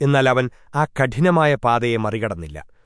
എന്നാൽ അവൻ ആ കഠിനമായ പാതയെ മറികടന്നില്ല.